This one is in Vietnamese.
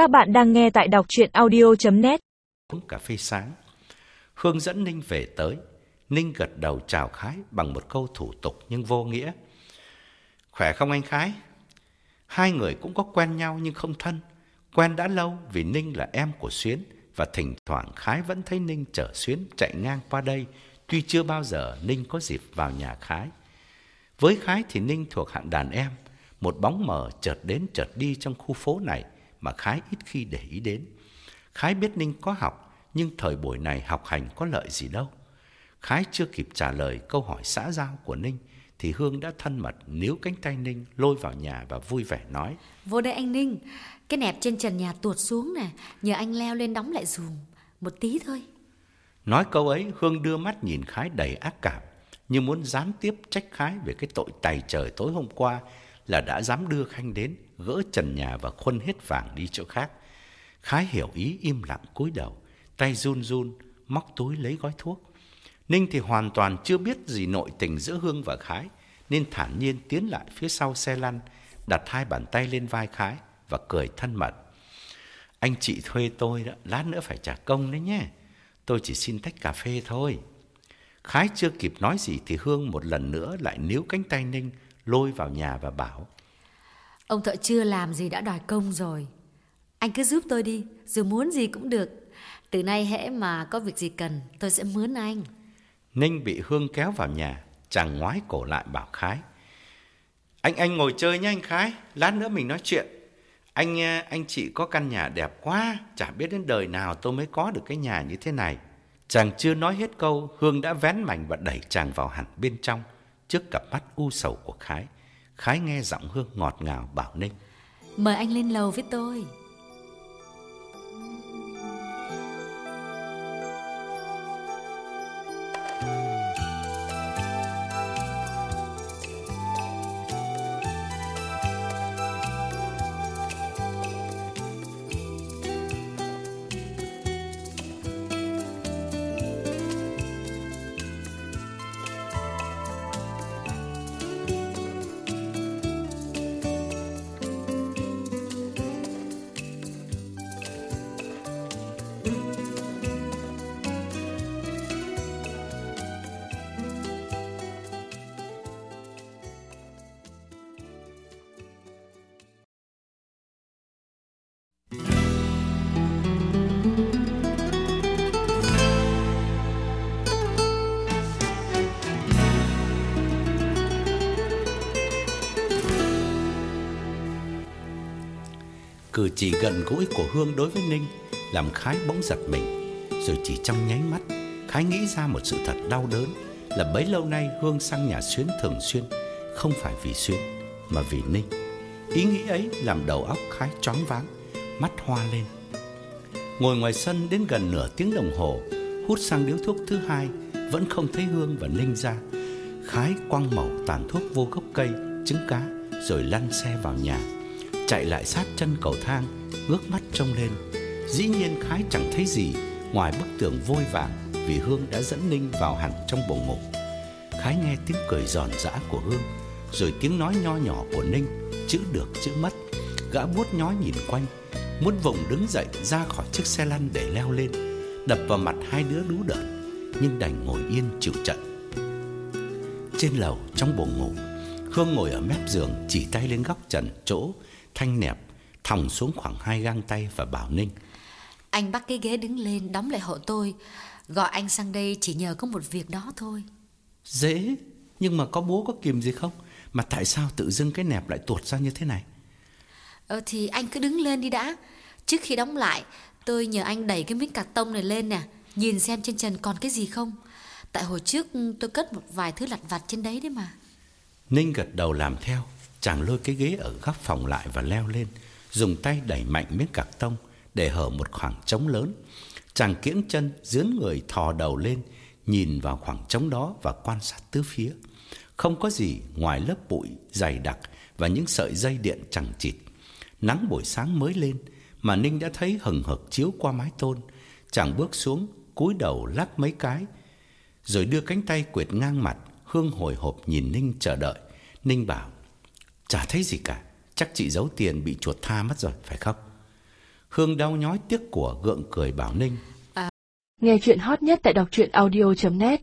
Các bạn đang nghe tại đọc chuyện audio.net Uống cà phê sáng. Hương dẫn Ninh về tới. Ninh gật đầu chào Khái bằng một câu thủ tục nhưng vô nghĩa. Khỏe không anh Khái? Hai người cũng có quen nhau nhưng không thân. Quen đã lâu vì Ninh là em của Xuyến Và thỉnh thoảng Khái vẫn thấy Ninh chở Xuyến chạy ngang qua đây. Tuy chưa bao giờ Ninh có dịp vào nhà Khái. Với Khái thì Ninh thuộc hạng đàn em. Một bóng mờ chợt đến chợt đi trong khu phố này. Mà Khái ít khi để ý đến Khái biết Ninh có học Nhưng thời buổi này học hành có lợi gì đâu Khái chưa kịp trả lời câu hỏi xã giao của Ninh Thì Hương đã thân mật níu cánh tay Ninh lôi vào nhà và vui vẻ nói Vô đây anh Ninh, cái nẹp trên trần nhà tuột xuống nè, nhờ anh leo lên đóng lại dùm. Một tí thôi. Nói câu ấy Hương đưa mắt nhìn Khái đầy ác cảm Như muốn gián tiếp trách Khái về cái tội tày trời tối hôm qua là đã dám đưa Khanh đến, Gỡ trần nhà và khuân hết vàng đi chỗ khác. Khái hiểu ý im lặng cúi đầu, Tay run run, Móc túi lấy gói thuốc. Ninh thì hoàn toàn chưa biết gì nội tình giữa Hương và Khái, Nên thản nhiên tiến lại phía sau xe lăn, Đặt hai bàn tay lên vai Khái Và cười thân mật. Anh chị thuê tôi đó, Lát nữa phải trả công đấy nhé. Tôi chỉ xin tách cà phê thôi. Khái chưa kịp nói gì Thì Hương một lần nữa lại níu cánh tay Ninh Lôi vào nhà và bảo Ông thợ chưa làm gì đã đòi công rồi. Anh cứ giúp tôi đi, dù muốn gì cũng được. Từ nay hễ mà có việc gì cần, tôi sẽ mướn anh. Ninh bị Hương kéo vào nhà Chàng ngoái cổ lại bảo Khái Anh anh ngồi chơi nhé anh Khái Lát nữa mình nói chuyện Anh eh, anh chị có căn nhà đẹp quá Chả biết đến đời nào tôi mới có được cái nhà như thế này Chàng chưa nói hết câu Hương đã vén mảnh và đẩy chàng vào hẳn bên trong Trước cặp mắt u sầu của Khái Khái nghe giọng Hương ngọt ngào bảo Ninh Mời anh lên lầu với tôi. Cử chỉ gần gũi của Hương đối với Ninh Làm Khái bỗng giật mình, Rồi chỉ trong nháy mắt, Khái nghĩ ra một sự thật đau đớn Là bấy lâu nay Hương sang nhà Xuyến thường xuyên, Không phải vì Xuyến Mà vì Ninh. Ý nghĩ ấy làm đầu óc Khái choáng váng, Mắt hoa lên. Ngồi ngoài sân đến gần nửa tiếng đồng hồ, Hút sang điếu thuốc thứ hai, Vẫn không thấy Hương và Ninh ra. Khái quăng mẩu tàn thuốc vô gốc cây, Trứng cá, Rồi lăn xe vào nhà. Chạy lại sát chân cầu thang, Ngước mắt trông lên. Dĩ nhiên Khái chẳng thấy gì Ngoài bức tường vôi vàng Vì Hương đã dẫn Ninh vào hẳn trong bồng ngủ Khái nghe tiếng cười giòn giã của Hương, Rồi tiếng nói nho nhỏ của Ninh, Chữ được chữ mất. Gã buốt nhói nhìn quanh, Muốn vùng đứng dậy ra khỏi chiếc xe lăn để leo lên, Đập vào mặt hai đứa đú đợn, Nhưng đành ngồi yên chịu trận. Trên lầu trong buồng ngủ Hương ngồi ở mép giường, Chỉ tay lên góc trần chỗ Thanh nẹp Thòng xuống khoảng hai găng tay và bảo Ninh Anh bắt cái ghế đứng lên, đóng lại hộ tôi. Gọi anh sang đây chỉ nhờ có một việc đó thôi. Dễ Nhưng mà có bố có kìm gì không Mà tại sao tự dưng cái nẹp lại tuột ra như thế này Ờ thì anh cứ đứng lên đi đã. Trước khi đóng lại, tôi nhờ anh đẩy cái miếng cạc tông này lên nè. Nhìn xem trên trần còn cái gì không. Tại hồi trước tôi cất một vài thứ lặt vặt trên đấy đấy mà. Ninh gật đầu làm theo Chàng lôi cái ghế ở góc phòng lại và leo lên, Dùng tay đẩy mạnh miếng cạc tông Để hở một khoảng trống lớn. Chàng kiễng chân, dướn người thò đầu lên, Nhìn vào khoảng trống đó và quan sát tứ phía. Không có gì ngoài lớp bụi dày đặc Và những sợi dây điện chẳng chịt. Nắng buổi sáng mới lên Mà Ninh đã thấy hừng hực chiếu qua mái tôn. Chàng bước xuống, cúi đầu lắc mấy cái, Rồi đưa cánh tay quệt ngang mặt, Hương hồi hộp nhìn Ninh chờ đợi. Ninh bảo Chả thấy gì cả. Chắc chị giấu tiền bị chuột tha mất rồi, phải không? Hương đau nhói tiếc của gượng cười bảo Ninh. À. Nghe chuyện hot nhất tại đọc truyện audio.net